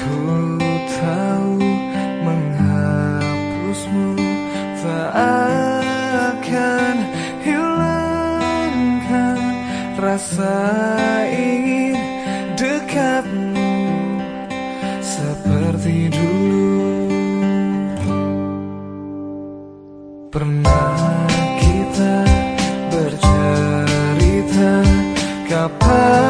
Ku tahu menghapusmu tak akan hilangkan rasa ingin dekatmu seperti dulu Pernah siapa